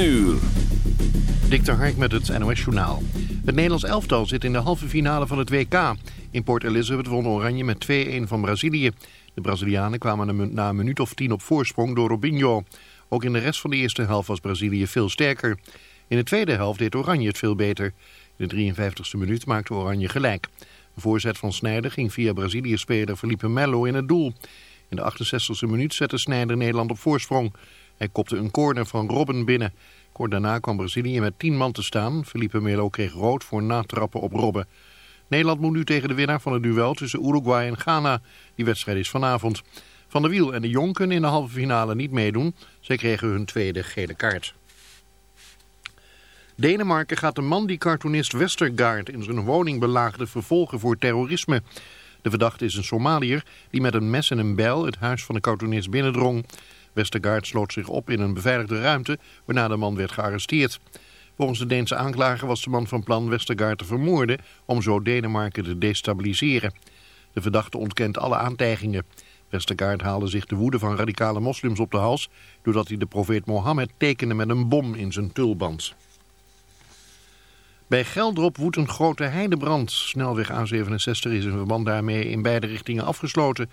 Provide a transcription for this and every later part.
uur. Dik Hark met het NOS Journaal. Het Nederlands elftal zit in de halve finale van het WK. In Port Elizabeth won Oranje met 2-1 van Brazilië. De Brazilianen kwamen na een minuut of tien op voorsprong door Robinho. Ook in de rest van de eerste helft was Brazilië veel sterker. In de tweede helft deed Oranje het veel beter. In de 53ste minuut maakte Oranje gelijk. De voorzet van Snijder ging via Brazilië-speler Felipe Melo in het doel. In de 68ste minuut zette Snijder Nederland op voorsprong... Hij kopte een corner van Robben binnen. Kort daarna kwam Brazilië met 10 man te staan. Felipe Melo kreeg rood voor natrappen op Robben. Nederland moet nu tegen de winnaar van het duel tussen Uruguay en Ghana. Die wedstrijd is vanavond. Van der Wiel en de Jong kunnen in de halve finale niet meedoen. Zij kregen hun tweede gele kaart. Denemarken gaat de man die cartoonist Westergaard in zijn woning belaagde vervolgen voor terrorisme. De verdachte is een Somaliër die met een mes en een bijl het huis van de cartoonist binnendrong. Westergaard sloot zich op in een beveiligde ruimte, waarna de man werd gearresteerd. Volgens de Deense aanklager was de man van plan Westergaard te vermoorden om zo Denemarken te destabiliseren. De verdachte ontkent alle aantijgingen. Westergaard haalde zich de woede van radicale moslims op de hals... doordat hij de profeet Mohammed tekende met een bom in zijn tulband. Bij Geldrop woedt een grote heidebrand. Snelweg A67 is in verband daarmee in beide richtingen afgesloten.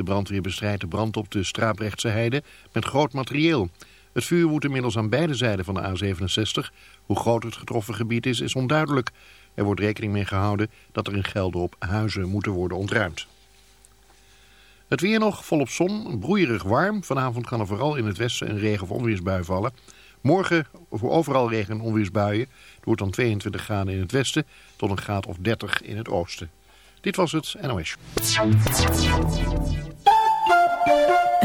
De brandweer bestrijdt de brand op de Straaprechtse heide met groot materieel. Het vuur woedt inmiddels aan beide zijden van de A67. Hoe groot het getroffen gebied is, is onduidelijk. Er wordt rekening mee gehouden dat er in Gelderop huizen moeten worden ontruimd. Het weer nog volop zon, broeierig warm. Vanavond kan er vooral in het westen een regen- of onweersbui vallen. Morgen voor overal regen- en onweersbuien. Het wordt dan 22 graden in het westen tot een graad of 30 in het oosten. Dit was het NOS.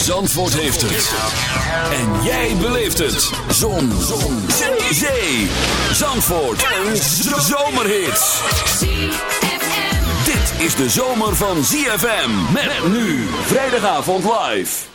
Zandvoort heeft het. En jij beleeft het. Zon. Zon. Zee. Zee. Zandvoort. Een zomerhit. Dit is de zomer van ZFM. Met nu. Vrijdagavond live.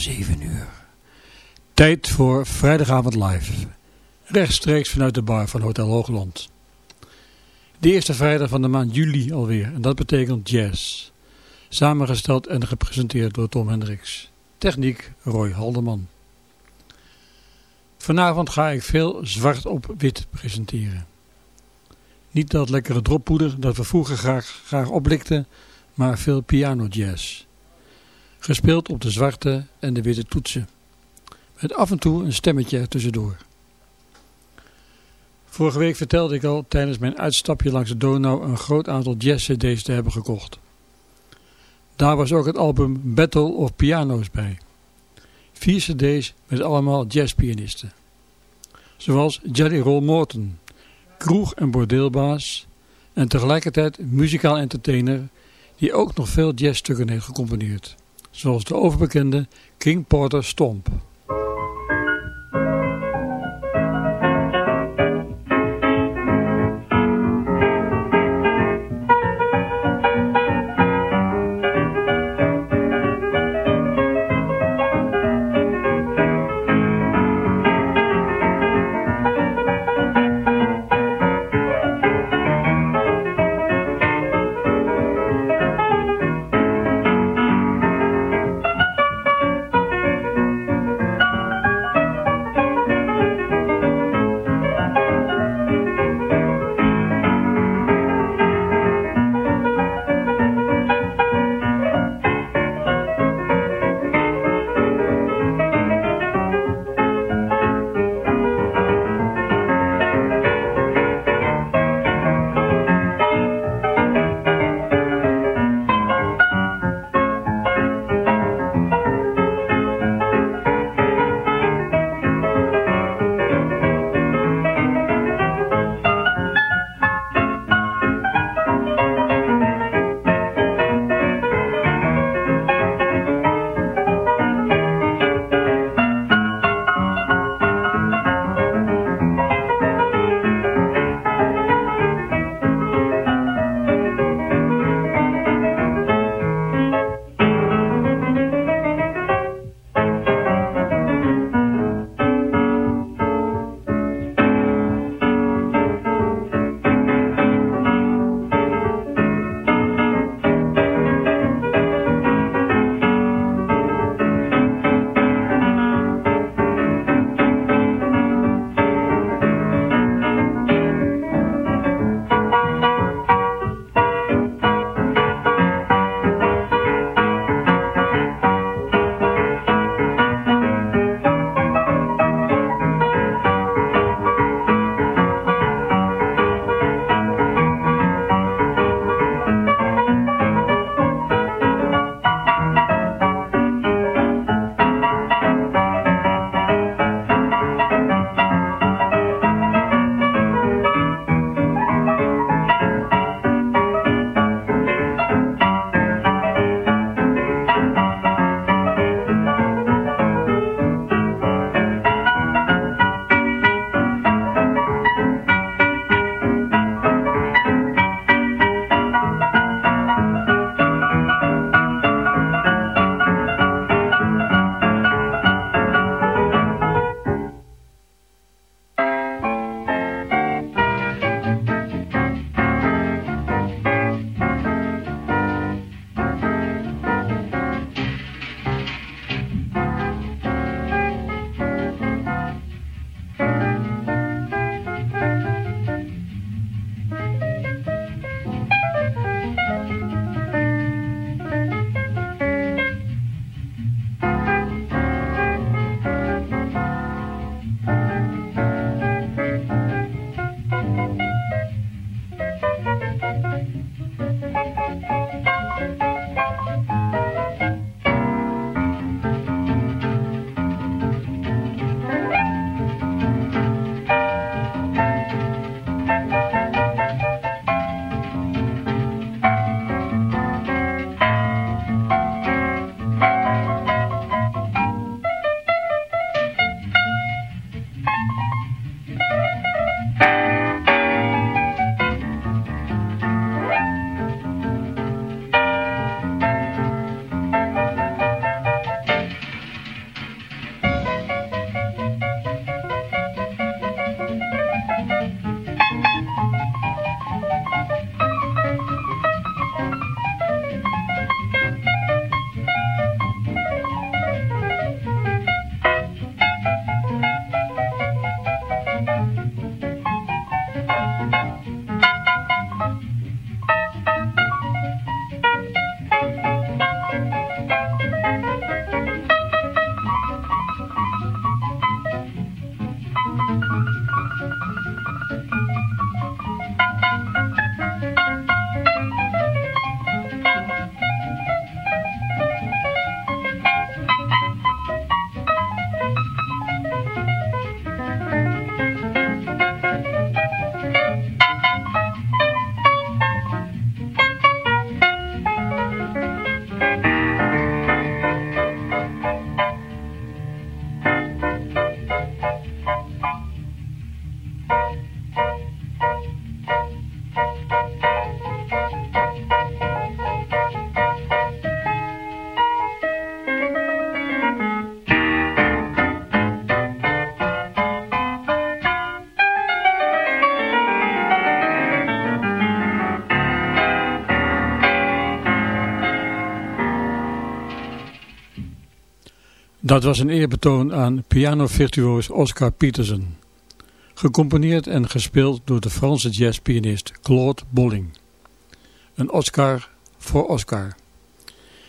7 uur. Tijd voor Vrijdagavond live. Rechtstreeks vanuit de bar van Hotel Hoogland. De eerste vrijdag van de maand juli alweer. En dat betekent jazz. Samengesteld en gepresenteerd door Tom Hendricks. Techniek Roy Haldeman. Vanavond ga ik veel zwart op wit presenteren. Niet dat lekkere droppoeder dat we vroeger graag, graag oplikten, maar veel piano jazz. Gespeeld op de zwarte en de witte toetsen. Met af en toe een stemmetje er tussendoor. Vorige week vertelde ik al tijdens mijn uitstapje langs de Donau een groot aantal jazz-cd's te hebben gekocht. Daar was ook het album Battle of Piano's bij. Vier cd's met allemaal jazzpianisten. Zoals Jelly Roll Morton, kroeg- en bordeelbaas en tegelijkertijd muzikaal entertainer die ook nog veel jazzstukken heeft gecomponeerd, zoals de overbekende King Porter Stomp. Dat was een eerbetoon aan pianovirtuoos Oscar Peterson. Gecomponeerd en gespeeld door de Franse jazzpianist Claude Bolling. Een Oscar voor Oscar.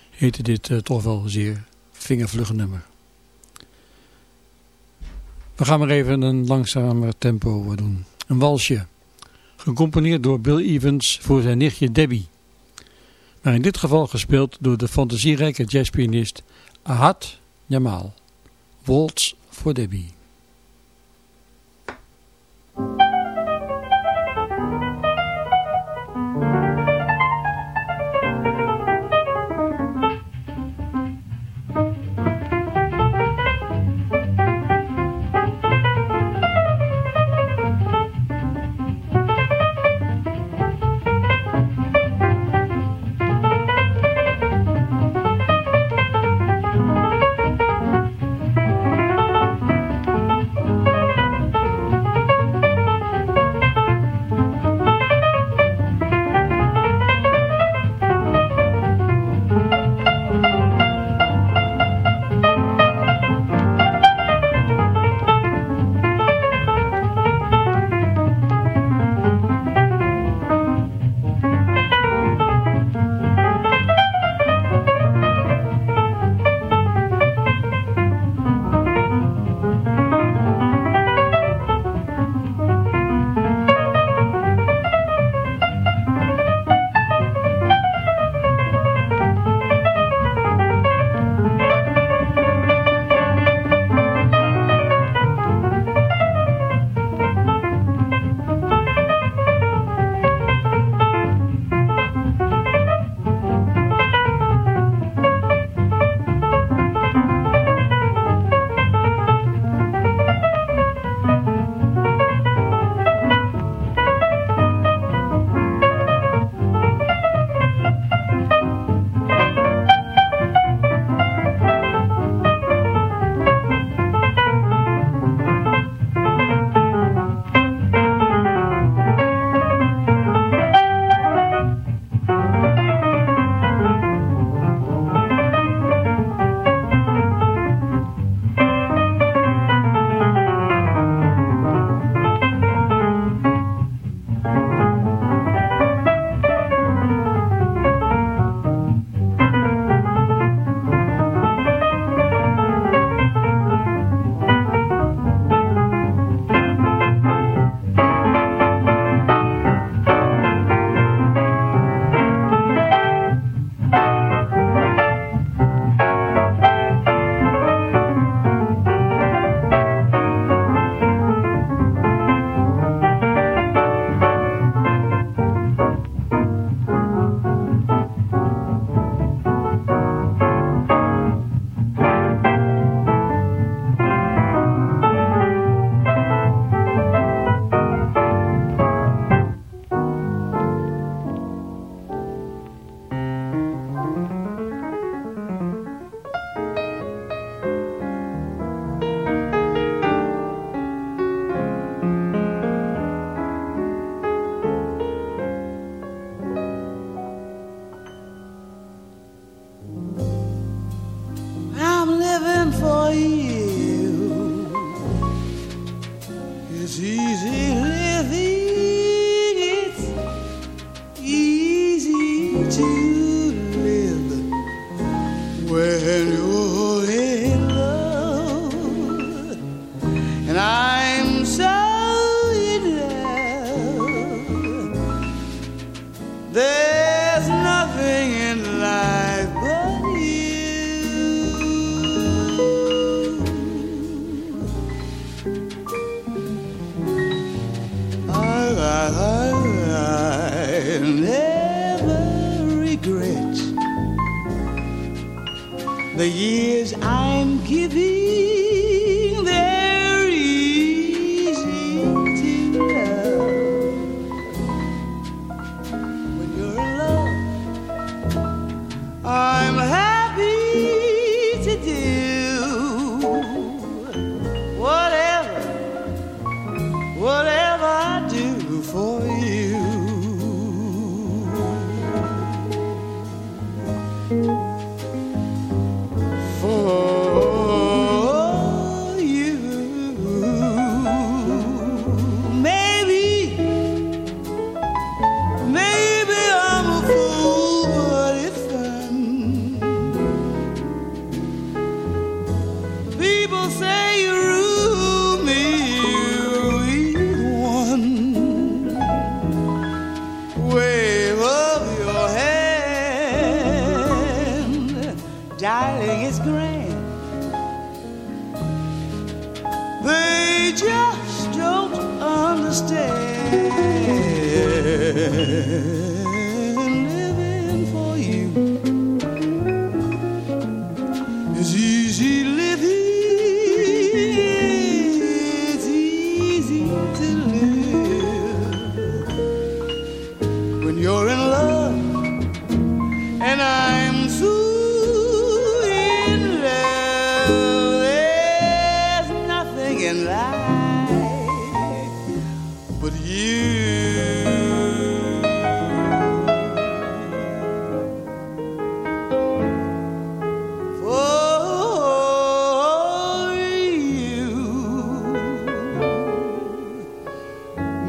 Heette dit uh, toch wel zeer vingervlugge nummer. We gaan maar even een langzamer tempo doen. Een walsje. Gecomponeerd door Bill Evans voor zijn nichtje Debbie. Maar in dit geval gespeeld door de fantasierijke jazzpianist Ahad Jamal. Waltz voor Debbie. For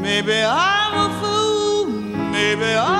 Maybe I'm a fool, maybe I'm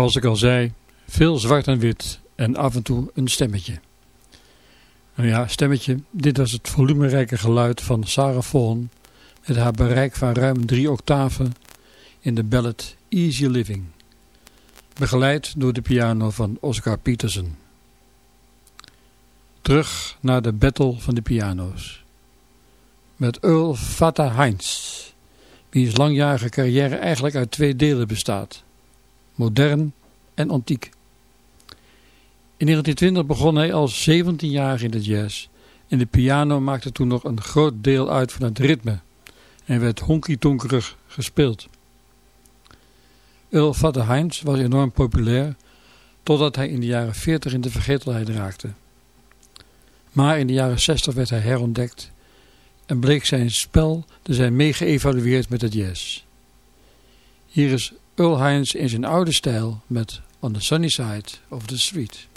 Zoals ik al zei, veel zwart en wit en af en toe een stemmetje. Nou ja, stemmetje, dit was het volumerijke geluid van Sarah Vaughan met haar bereik van ruim drie octaven in de ballad Easy Living, begeleid door de piano van Oscar Peterson. Terug naar de battle van de piano's. Met Earl Fatah Heinz, wiens langjarige carrière eigenlijk uit twee delen bestaat. Modern en antiek. In 1920 begon hij als 17 jaar in de jazz en de piano maakte toen nog een groot deel uit van het ritme en werd honky-tonkerig gespeeld. Earl Father Heinz was enorm populair totdat hij in de jaren 40 in de vergetelheid raakte. Maar in de jaren 60 werd hij herontdekt en bleek zijn spel te zijn meegeëvalueerd met het jazz. Hier is Earl Hines in zijn oude stijl met On the Sunny Side of the Street.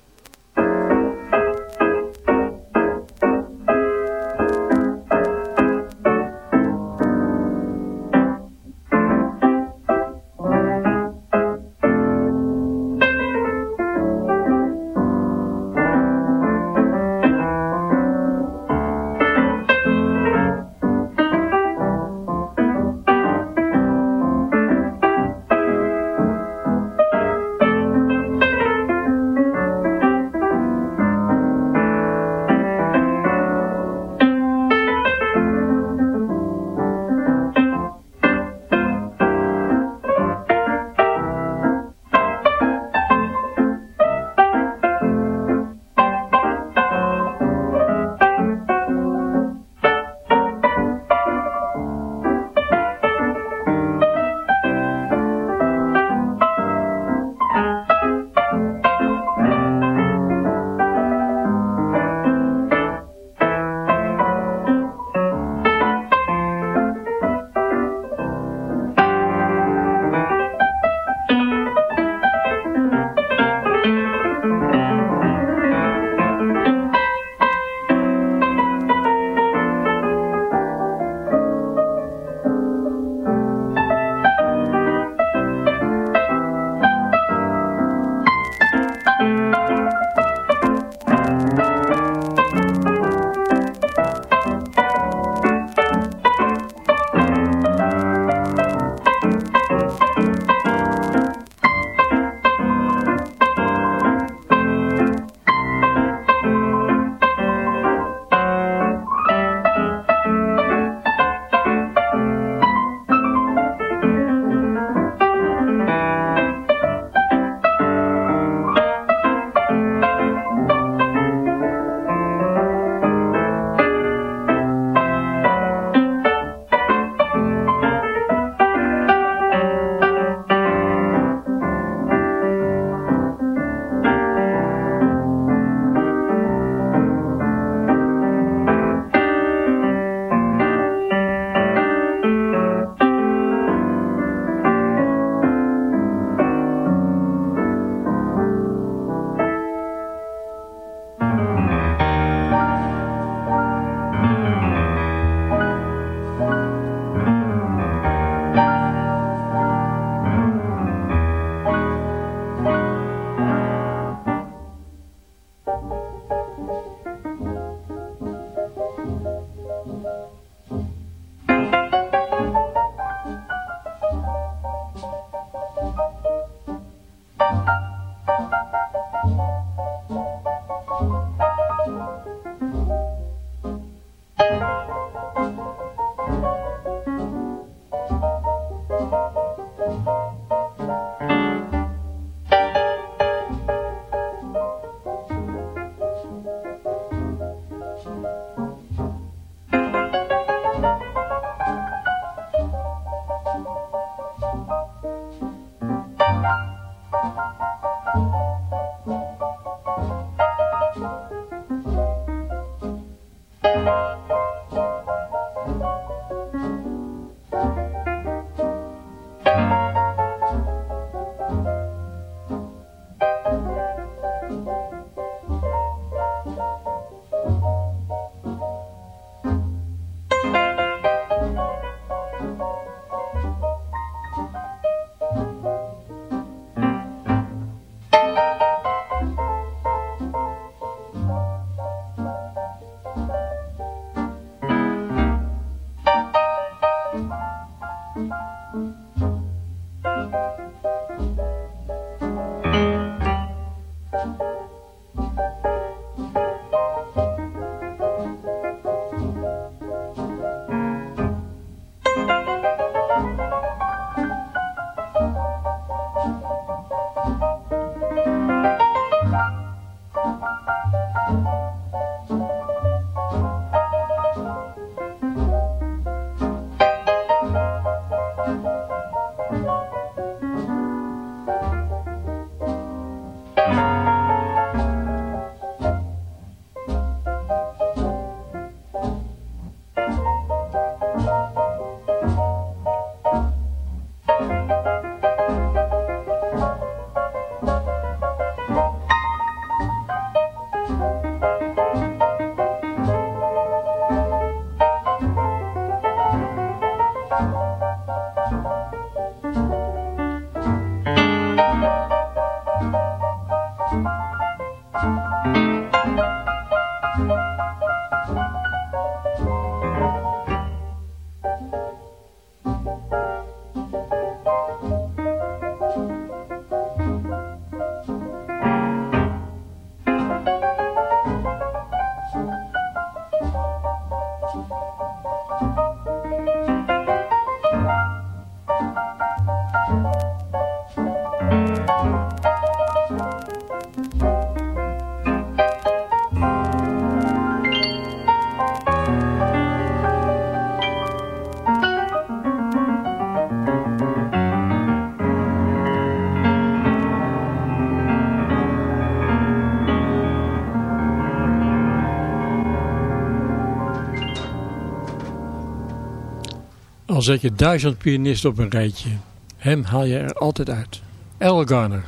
Al zet je duizend pianisten op een rijtje, hem haal je er altijd uit. El Garner,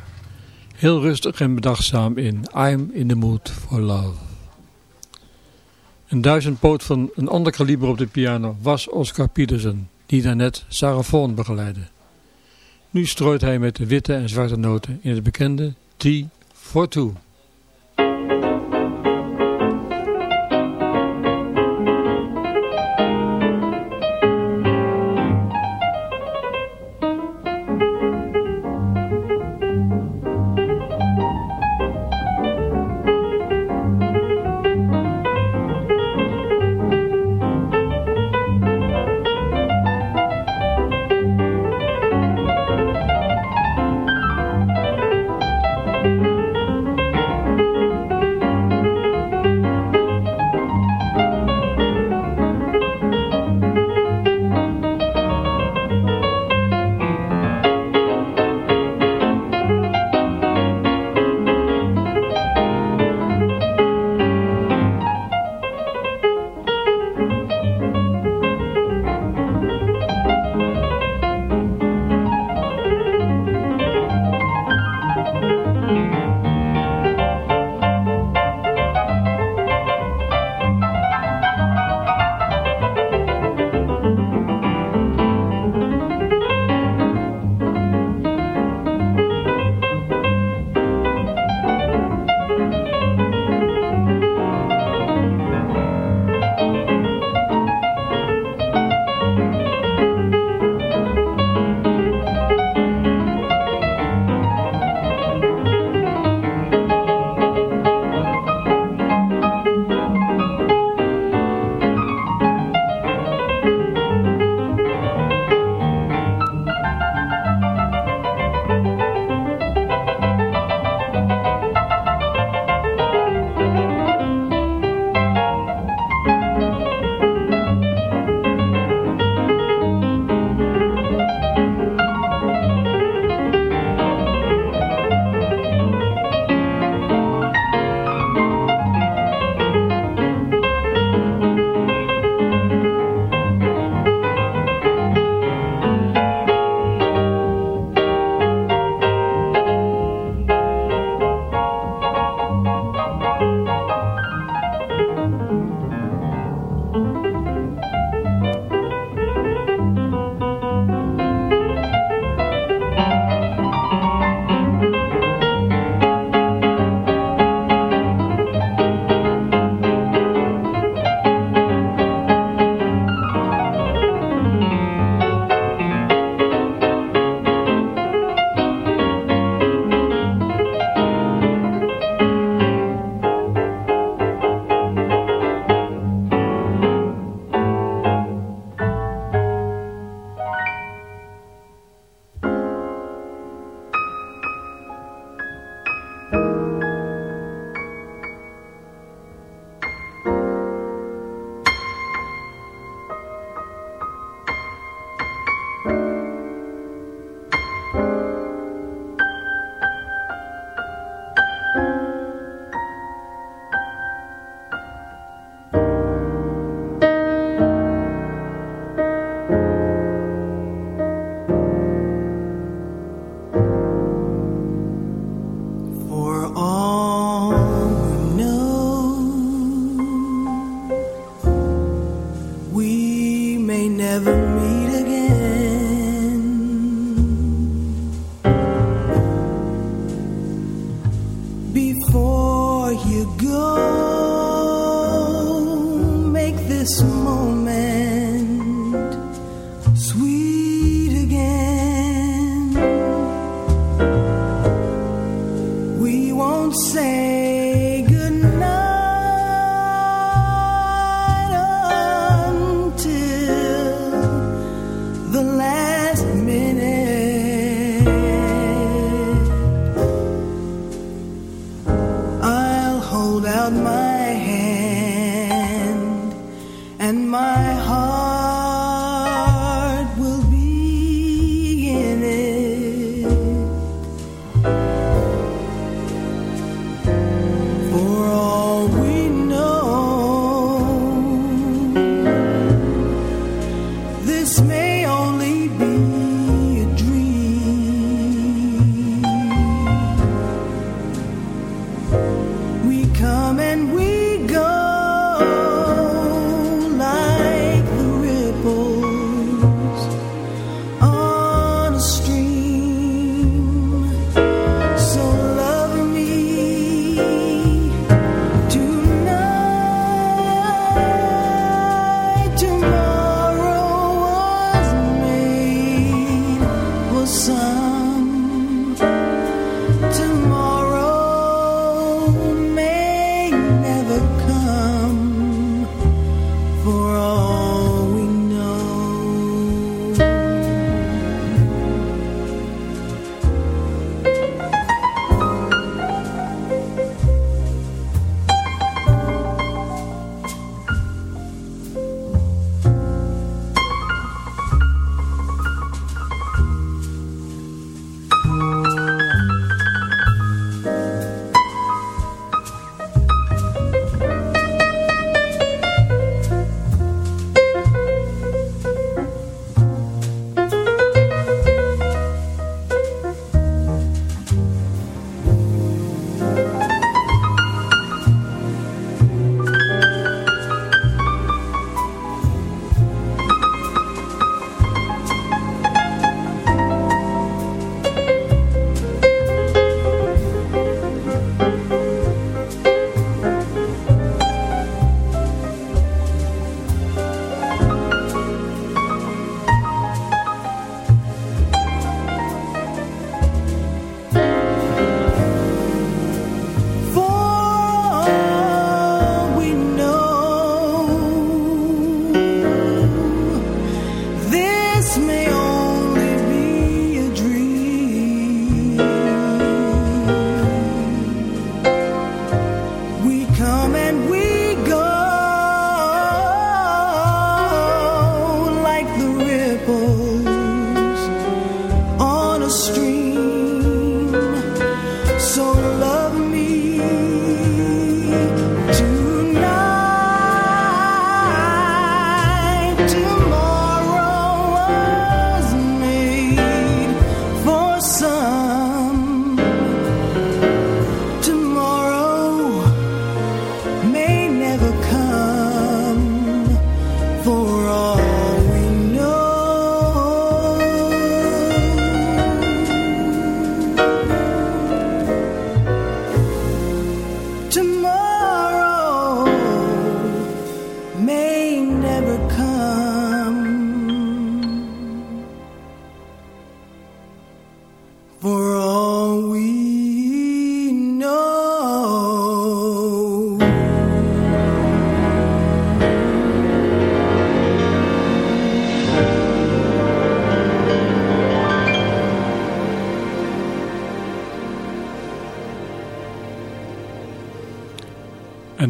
heel rustig en bedachtzaam in I'm in the mood for love. Een duizendpoot van een ander kaliber op de piano was Oscar Peterson, die daarnet Sarah Vaughan begeleidde. Nu strooit hij met de witte en zwarte noten in het bekende T for Two.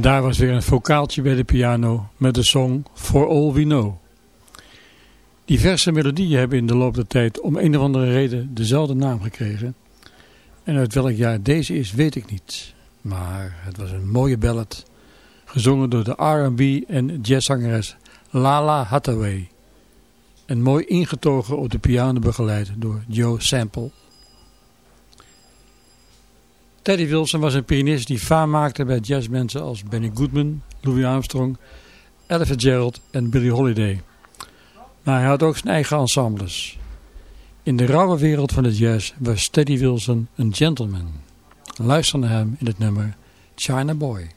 Daar was weer een vocaaltje bij de piano met de song For All We Know. Diverse melodieën hebben in de loop der tijd om een of andere reden dezelfde naam gekregen. En uit welk jaar deze is weet ik niet. Maar het was een mooie ballad, gezongen door de R&B en jazzzangeres Lala Hathaway. En mooi ingetogen op de piano begeleid door Joe Sample. Teddy Wilson was een pianist die faam maakte bij jazzmensen als Benny Goodman, Louis Armstrong, Ella Fitzgerald en Billie Holiday. Maar hij had ook zijn eigen ensembles. In de rauwe wereld van de jazz was Teddy Wilson een gentleman. Luister naar hem in het nummer China Boy.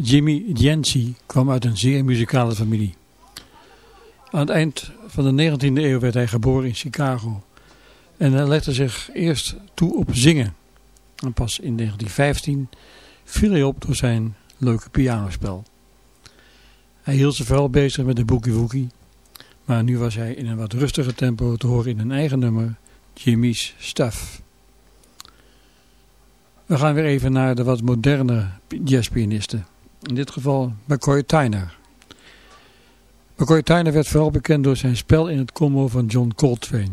Jimmy Dianci kwam uit een zeer muzikale familie. Aan het eind van de 19e eeuw werd hij geboren in Chicago. En hij legde zich eerst toe op zingen. En pas in 1915 viel hij op door zijn leuke pianospel. Hij hield zich vooral bezig met de boogie woogie. Maar nu was hij in een wat rustiger tempo te horen in een eigen nummer, Jimmy's Stuff. We gaan weer even naar de wat moderne jazzpianisten. In dit geval McCoy Tyner. McCoy Tyner werd vooral bekend door zijn spel in het combo van John Coltrane.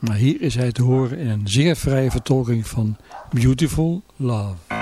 Maar hier is hij te horen in een zeer vrije vertolking van Beautiful Love.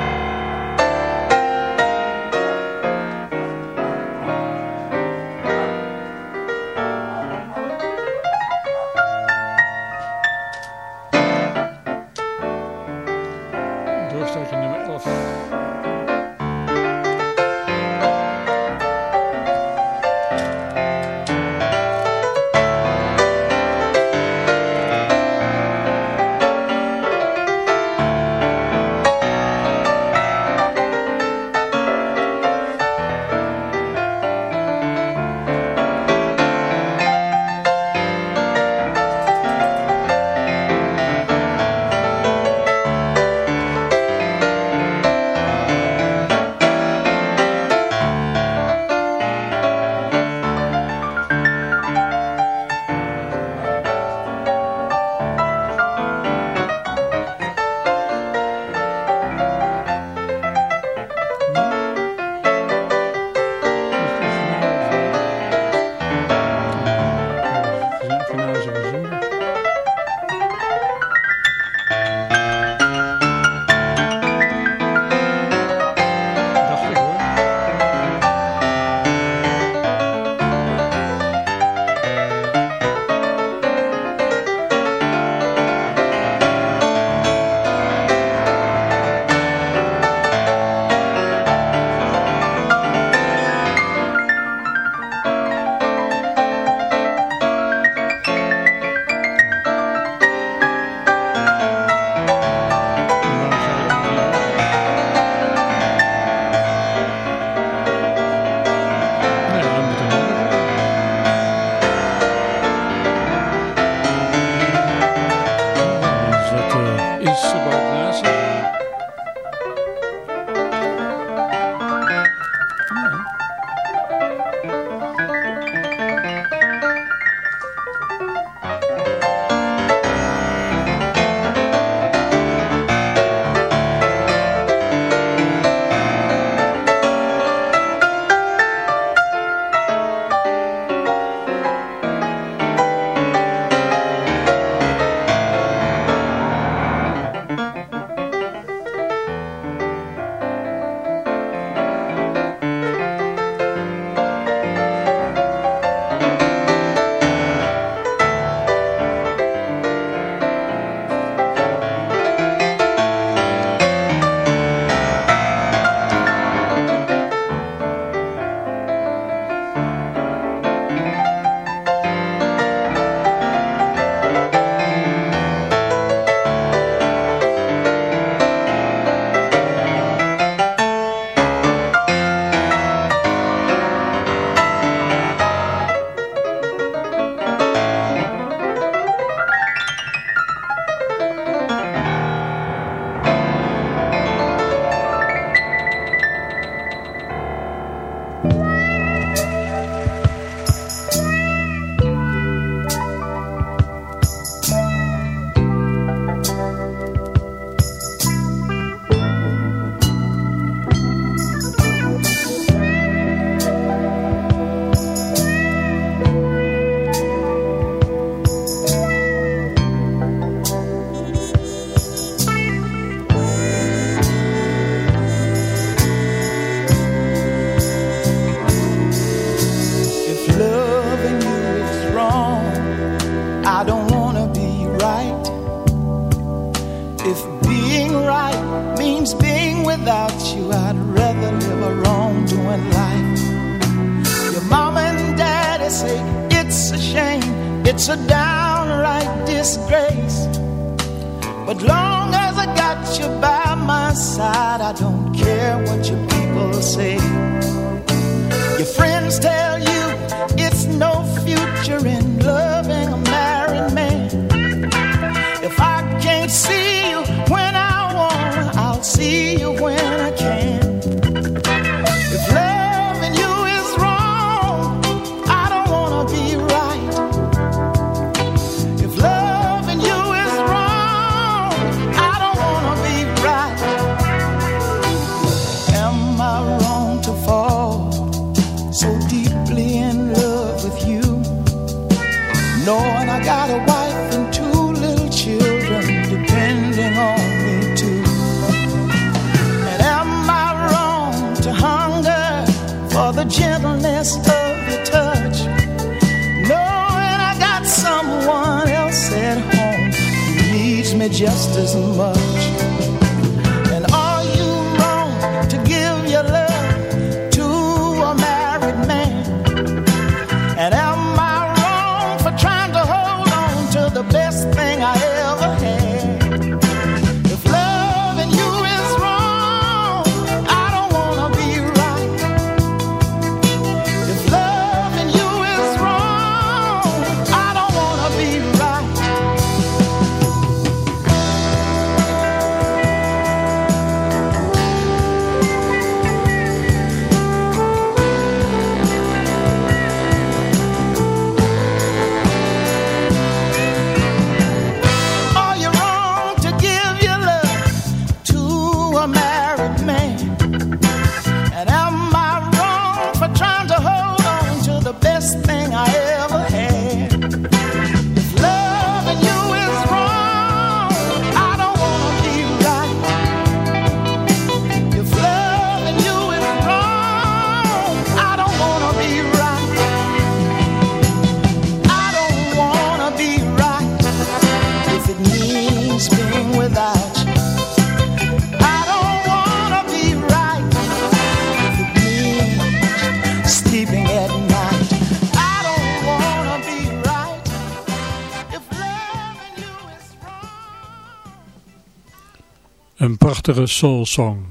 soul song,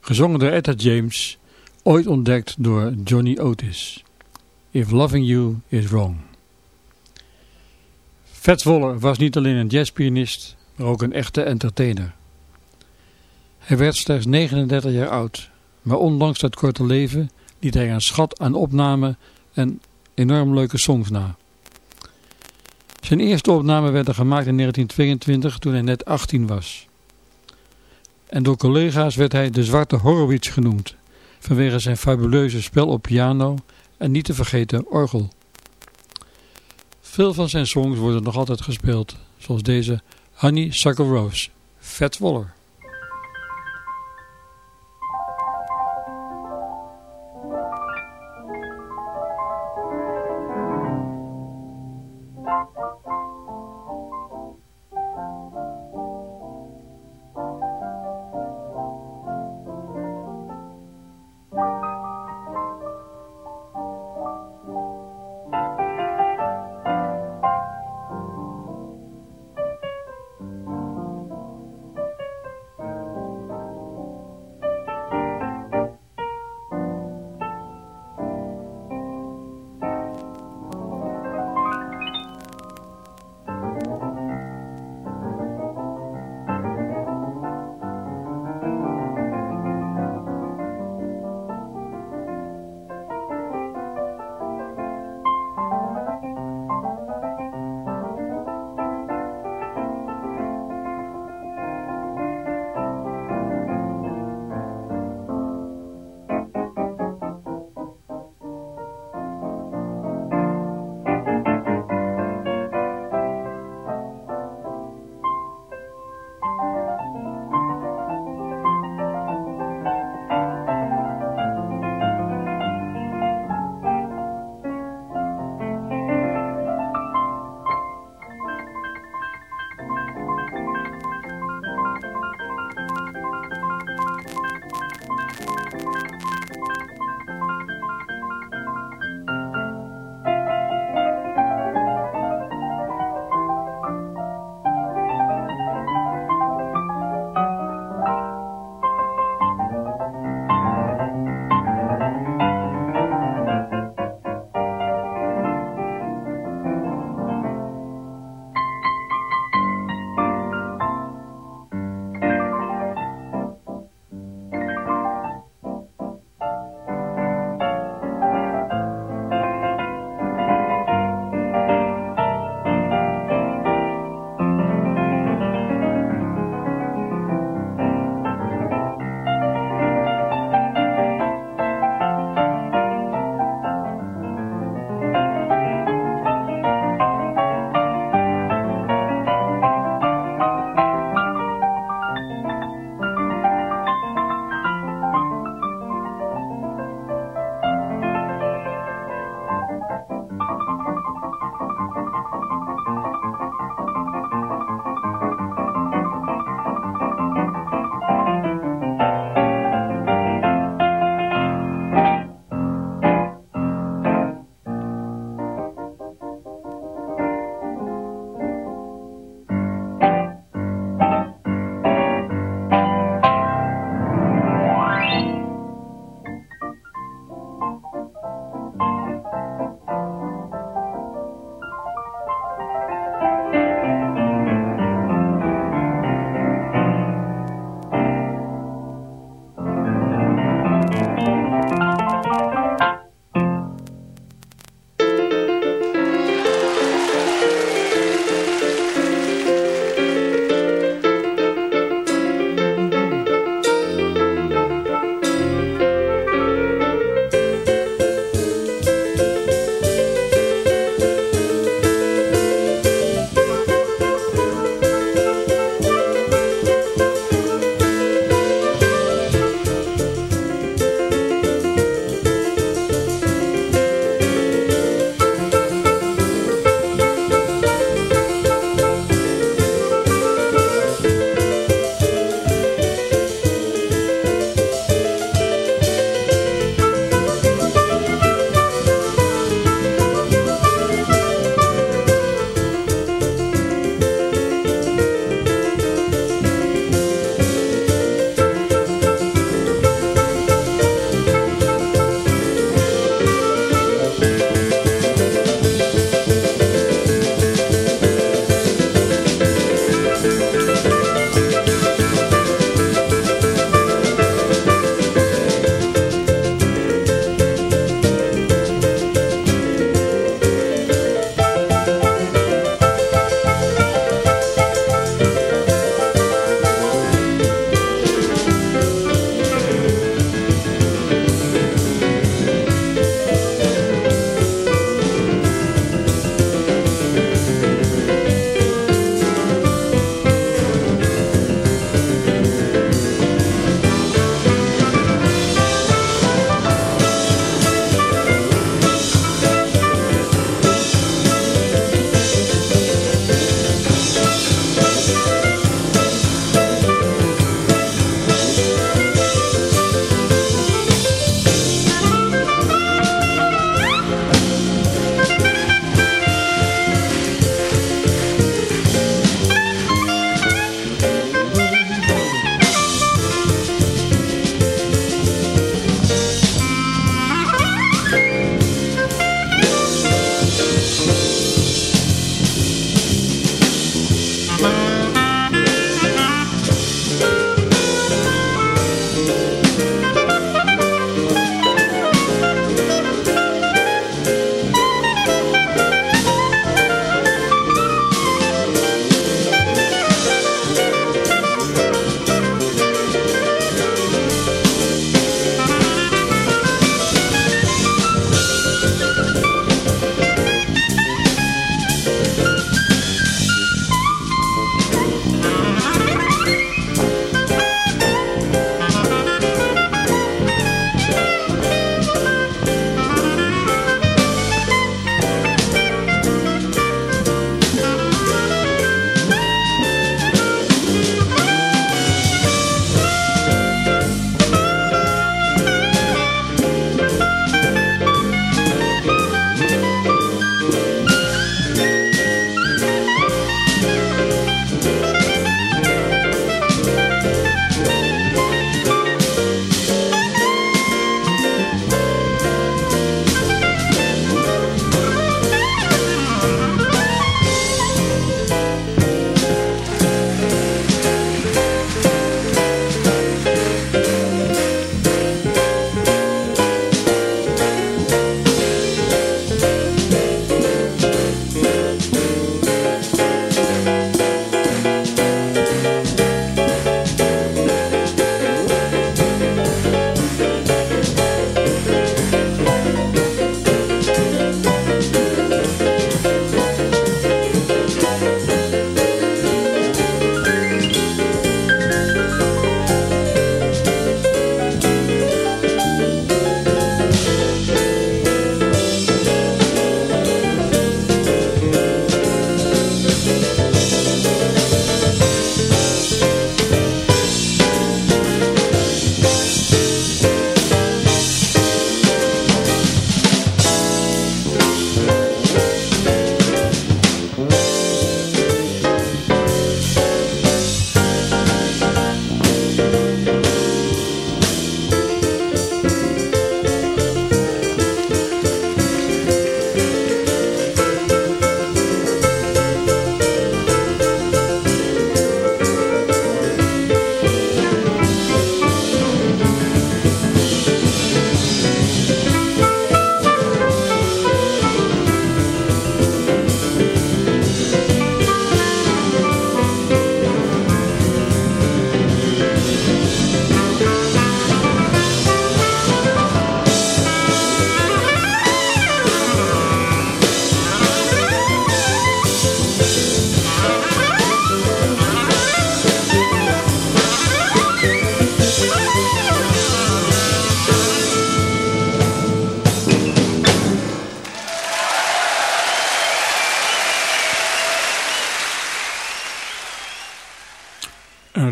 gezongen door Etta James, ooit ontdekt door Johnny Otis. If Loving You Is Wrong. Fats Waller was niet alleen een jazzpianist, maar ook een echte entertainer. Hij werd slechts 39 jaar oud, maar ondanks dat korte leven liet hij een schat aan opnamen en enorm leuke songs na. Zijn eerste opname werden gemaakt in 1922 toen hij net 18 was en door collega's werd hij de zwarte Horowitz genoemd, vanwege zijn fabuleuze spel op piano en niet te vergeten orgel. Veel van zijn songs worden nog altijd gespeeld, zoals deze Honey Sucker Rose, Fat Waller.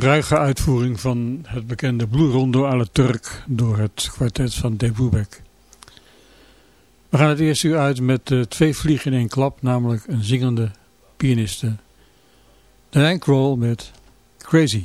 Ruige uitvoering van het bekende Blue Rondo à la Turk door het kwartet van De Boebek. We gaan het eerst uur uit met uh, twee vliegen in één klap, namelijk een zingende pianiste. Dan Kroll met Crazy.